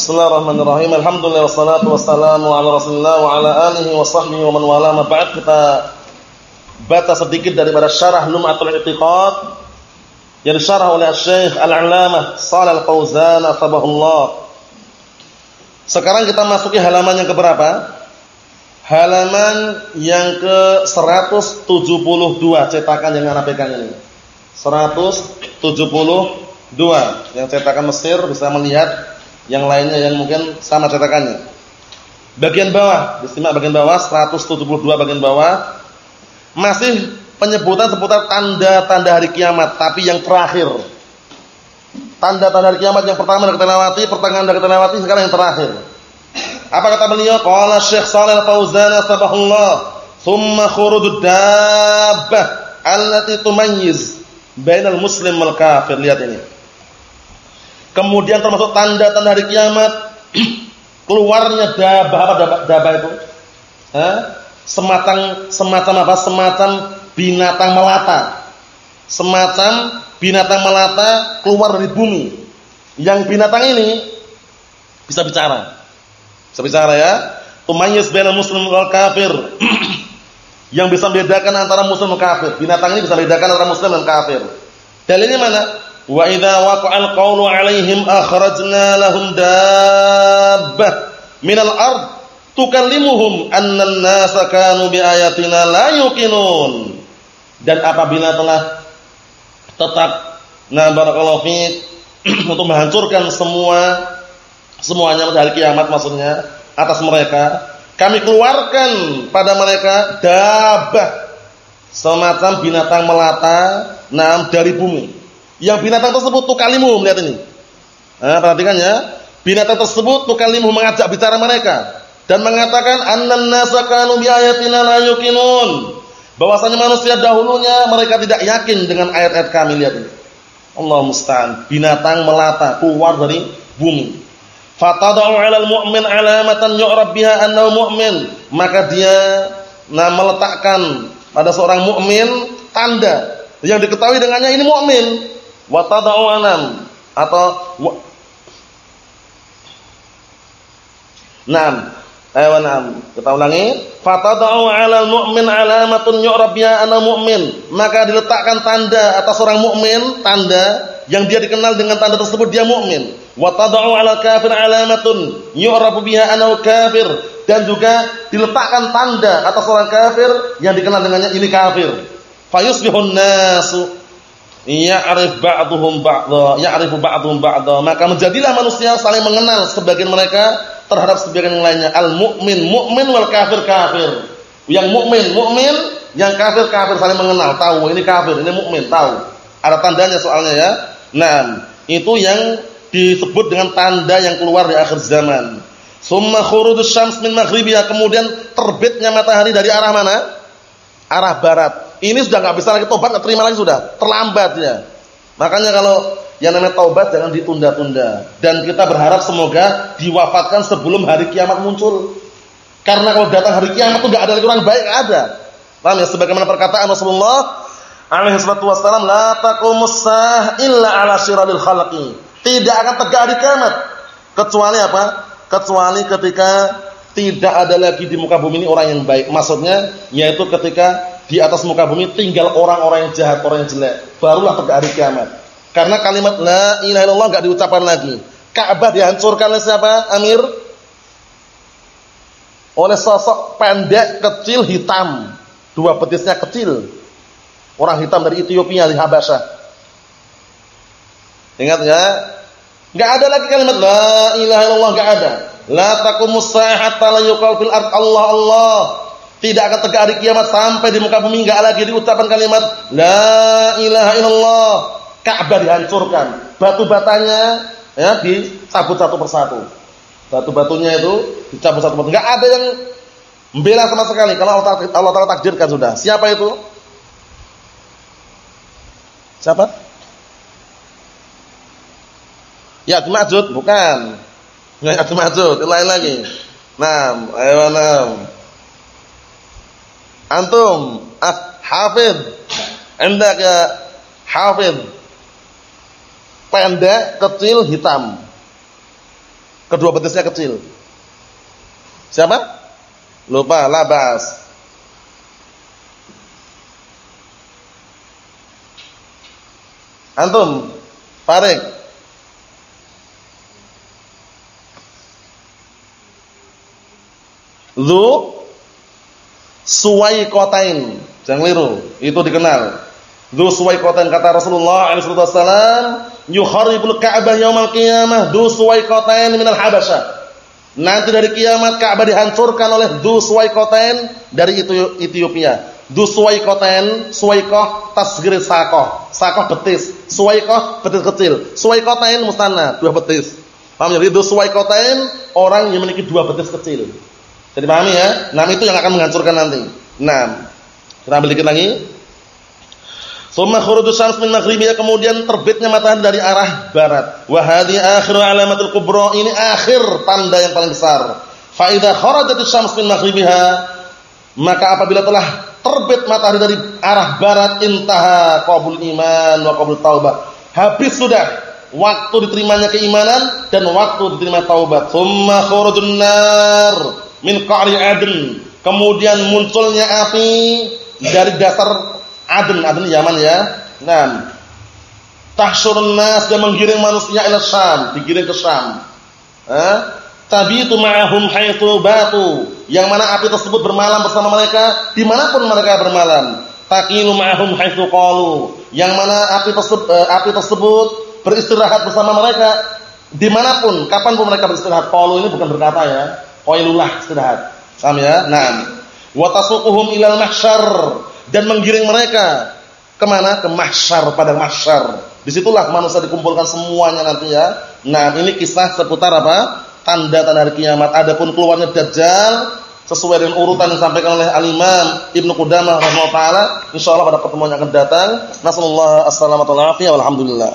Bismillahirrahmanirrahim. Alhamdulillah wassalatu wassalamu ala Rasulillah wa ala alihi wa sahbihi wa man wala ma ba'd. Kita baca sedikit daripada syarah Lum'atul I'tiqad yang disyarah oleh Syekh Al-'Allamah Shalal Fauzan atabahullah. Sekarang kita masuki halaman yang keberapa? Halaman yang ke 172 cetakan yang Anda pegang ini. 172 yang cetakan Mesir bisa melihat yang lainnya yang mungkin sama cetakannya. Bagian bawah, disimak bagian bawah 172 bagian bawah masih penyebutan seputar tanda-tanda hari kiamat tapi yang terakhir. Tanda-tanda hari kiamat yang pertama kita lewati, pertengahan kita lewati, sekarang yang terakhir. Apa kata beliau? Qala Syekh Shalal Fauzan tabahullah, "Tsumma khurudud dabbah allati tumayyiz bainal muslim wal kafir." Lihat ini. Kemudian termasuk tanda-tanda hari kiamat keluarnya dabbah apa dabbah, dabbah itu? Hah? Semacam semacam apa? Semacam binatang melata. Semacam binatang melata keluar dari bumi. Yang binatang ini bisa bicara bisa bicara ya. Tumayyiz bainal muslim wal kafir. yang bisa membedakan antara muslim dan kafir. Binatang ini bisa membedakan antara muslim dan kafir. Dalilnya mana? Wa idza waqa'al qawlu 'alaihim akhrajna lahum dabbah minal ard tukallimuhum anna an-nasa kanu biayatina la yuqinun. Dan apabila telah tetap nah barakallahu fiik untuk menghancurkan semua semuanya hari kiamat maksudnya atas mereka kami keluarkan pada mereka dabah semacam binatang melata nam dari bumi yang binatang tersebut tukalimu melihat ini. Nah, perhatikan ya. Binatang tersebut tukalimu mengajak bicara mereka dan mengatakan annan nasakanu biayatina la yuqinun. Bahwasanya manusia dahulunya mereka tidak yakin dengan ayat-ayat kami lihat ini. Allah musta'an. Binatang melata keluar dari bumi. Fatadau 'alal mu'min 'alamatan yu'rab biha annahu mu'min. Maka dia nah meletakkan pada seorang mukmin tanda. Yang diketahui dengannya ini mukmin wa tadau anam atau Naam Ayo na'am. Kita ulangi. Fatadau 'alal mu'min 'alamatun yu'rab biha ana mu'min. Maka diletakkan tanda atas orang mukmin, tanda yang dia dikenal dengan tanda tersebut dia mukmin. Wa tad'u 'ala kafir 'alamatun yu'rafu biha annahu kafir dan juga diletakkan tanda atas orang kafir yang dikenal dengannya ini kafir. Fayusbihun nasu ya'rif ba'dhum ba'dha, ya'rifu ba'dhum ba'dha. Maka menjadilah manusia saling mengenal sebagian mereka terhadap sebagian yang lainnya. Al-mu'min mu'min wal kafir kafir. Yang mukmin mukmin, yang kafir kafir saling mengenal, tahu ini kafir, ini mukmin, tahu. Ada tandanya soalnya ya. Nah, itu yang disebut dengan tanda yang keluar di akhir zaman. Summa khurudus syams min maghribiha, kemudian terbitnya matahari dari arah mana? Arah barat. Ini sudah nggak bisa lagi tobat, nggak terima lagi sudah, terlambat ya. Makanya kalau yang namanya taubat jangan ditunda-tunda dan kita berharap semoga diwafatkan sebelum hari kiamat muncul. Karena kalau datang hari kiamat itu nggak ada lagi orang baik, gak ada. Paham ya? Sebagaimana perkataan Rasulullah alaihi salatu wassalam la taqumus sah illa ala syiralil khalqi. Tidak akan tegak hari kiamat kecuali apa? Kecuali ketika tidak ada lagi di muka bumi ini orang yang baik. Maksudnya yaitu ketika di atas muka bumi tinggal orang-orang yang jahat, orang yang jelek. Barulah tegak hari kiamat. Karena kalimat la ilaha illallah enggak diucapkan lagi. Ka'bah dihancurkan oleh siapa? Amir oleh sosok pendek kecil hitam. Dua betisnya kecil Orang hitam dari Ethiopia di Habasyah. Ingat ya? Enggak ada lagi kalimat la ilaha illallah enggak ada. La taqumus sa'ata la yuqal fil ard Allah Allah. Tidak akan tegak hari kiamat sampai di muka bumi enggak lagi diucapkan kalimat la ilaha illallah. Ka'bah dihancurkan, batu batanya ya dicabut satu persatu. Batu-batunya itu dicabut satu persatu. Enggak ada yang membela sama sekali kalau Allah Taala takdirkan sudah. Siapa itu? Siapa? Ya Majud, bukan. Ya Majud, lain lagi. Nam, ayo nam. Antum, ah, hafid. Anda ke hafid. Pendek, kecil, hitam. Kedua betisnya kecil. Siapa? Lupa, labas. Antum, Farik. Zu suwai kotain. Jangan liru, itu dikenal. Zu suwai kotain kata Rasulullah wasallam, yukharibul Ka'bah yaumal qiyamah du suwai kotain minal Habasyah. Nanti dari kiamat Ka'bah dihancurkan oleh Du Suwaikoten dari Ethiopia. Du Suwaikoten, Suwaikoh tasgir sakoh. Sakoh betis. Suwaikoh betis kecil. Suwaikoten mustanna, dua betis. Paham jadi Du Suwaikoten orang yang memiliki dua betis kecil. Jadi pahami ya? Nah itu yang akan menghancurkan nanti. Nah, kita ambil dikit lagi. Summa khurujus syams min maghribiyah kemudian terbitnya matahari dari arah barat. Wa hadhi akhiru alamatul kubra ini akhir tanda yang paling besar. Fa idza kharajatus syams min maghribiha maka apabila telah terbit matahari dari arah barat intaha qabul iman wa qabul taubah. Habis sudah waktu diterimanya keimanan dan waktu diterima taubat. Summa khurujun nar min qa'ri adn. Kemudian munculnya api dari dasar Aden, Aden Yaman ya. Nah, tahsyurun nas dan menggiring manusia ila Syam, digiring ke Syam. Eh? Tabitu ma'ahum haitsu batu. Yang mana api tersebut bermalam bersama mereka di mana pun mereka bermalam. Taqilu ma'ahum haitsu qalu. Yang mana api tersebut eh, api tersebut beristirahat bersama mereka di mana pun, kapan pun mereka beristirahat. Qalu ini bukan berkata ya. Qailullah istirahat. Paham ya? Nah, wa tasuquhum ilal mahsyar dan menggiring mereka ke mana? Ke mahsyar, pada mahsyar. Di situlah manusia dikumpulkan semuanya nanti ya. Nah, ini kisah seputar apa? Tanda-tanda hari kiamat. Adapun keluarnya Dajjal sesuai dengan urutan yang disampaikan oleh Al-Imam Ibnu Qudamah rahimahullah taala insyaallah pada pertemuan yang akan datang. Nasallallahu alaihi wasallam wa alhamdulillah.